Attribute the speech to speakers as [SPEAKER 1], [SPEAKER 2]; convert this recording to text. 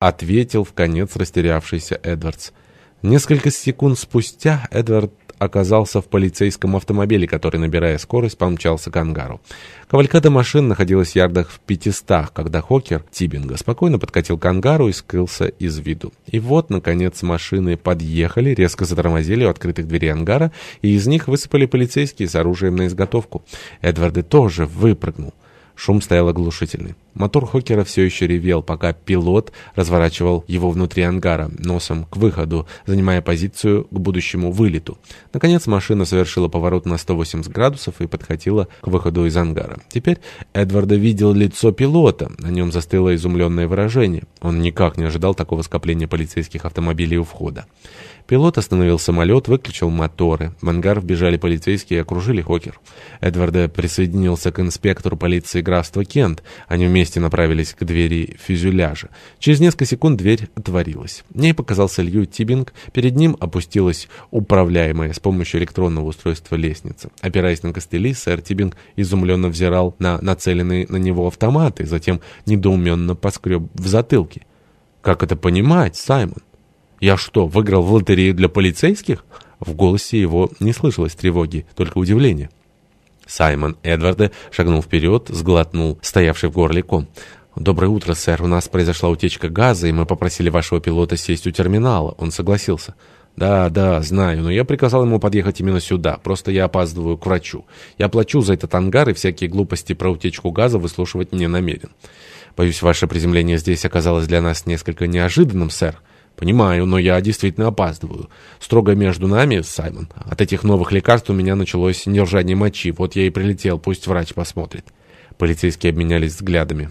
[SPEAKER 1] ответил в конец растерявшийся Эдвардс. Несколько секунд спустя Эдвард оказался в полицейском автомобиле, который, набирая скорость, помчался к ангару. Кавалькада машин находилась в ярдах в пятистах, когда Хокер Тибинга спокойно подкатил к ангару и скрылся из виду. И вот, наконец, машины подъехали, резко затормозили у открытых дверей ангара, и из них высыпали полицейские с оружием на изготовку. Эдварды тоже выпрыгнул. Шум стоял оглушительный. Мотор Хокера все еще ревел, пока пилот разворачивал его внутри ангара, носом к выходу, занимая позицию к будущему вылету. Наконец машина совершила поворот на 180 градусов и подхватила к выходу из ангара. Теперь Эдварда видел лицо пилота, на нем застыло изумленное выражение. Он никак не ожидал такого скопления полицейских автомобилей у входа. Пилот остановил самолет, выключил моторы. В ангар вбежали полицейские и окружили Хокер. Эдварда присоединился к инспектору полиции графства Кент. Они вместе направились к двери фюзеляжа. Через несколько секунд дверь отворилась. В ней показался Лью Тибинг. Перед ним опустилась управляемая с помощью электронного устройства лестница. Опираясь на костыли, сэр Тибинг изумленно взирал на нацеленные на него автоматы, затем недоуменно поскреб в затылке. «Как это понимать, Саймон?» «Я что, выиграл в лотерею для полицейских?» В голосе его не слышалось тревоги, только удивление. Саймон Эдварда шагнул вперед, сглотнул стоявший в горле ком. «Доброе утро, сэр. У нас произошла утечка газа, и мы попросили вашего пилота сесть у терминала. Он согласился». «Да, да, знаю, но я приказал ему подъехать именно сюда. Просто я опаздываю к врачу. Я плачу за этот ангар, и всякие глупости про утечку газа выслушивать не намерен. Боюсь, ваше приземление здесь оказалось для нас несколько неожиданным, сэр». «Понимаю, но я действительно опаздываю. Строго между нами, Саймон. От этих новых лекарств у меня началось недержание мочи. Вот я и прилетел, пусть врач посмотрит». Полицейские обменялись взглядами.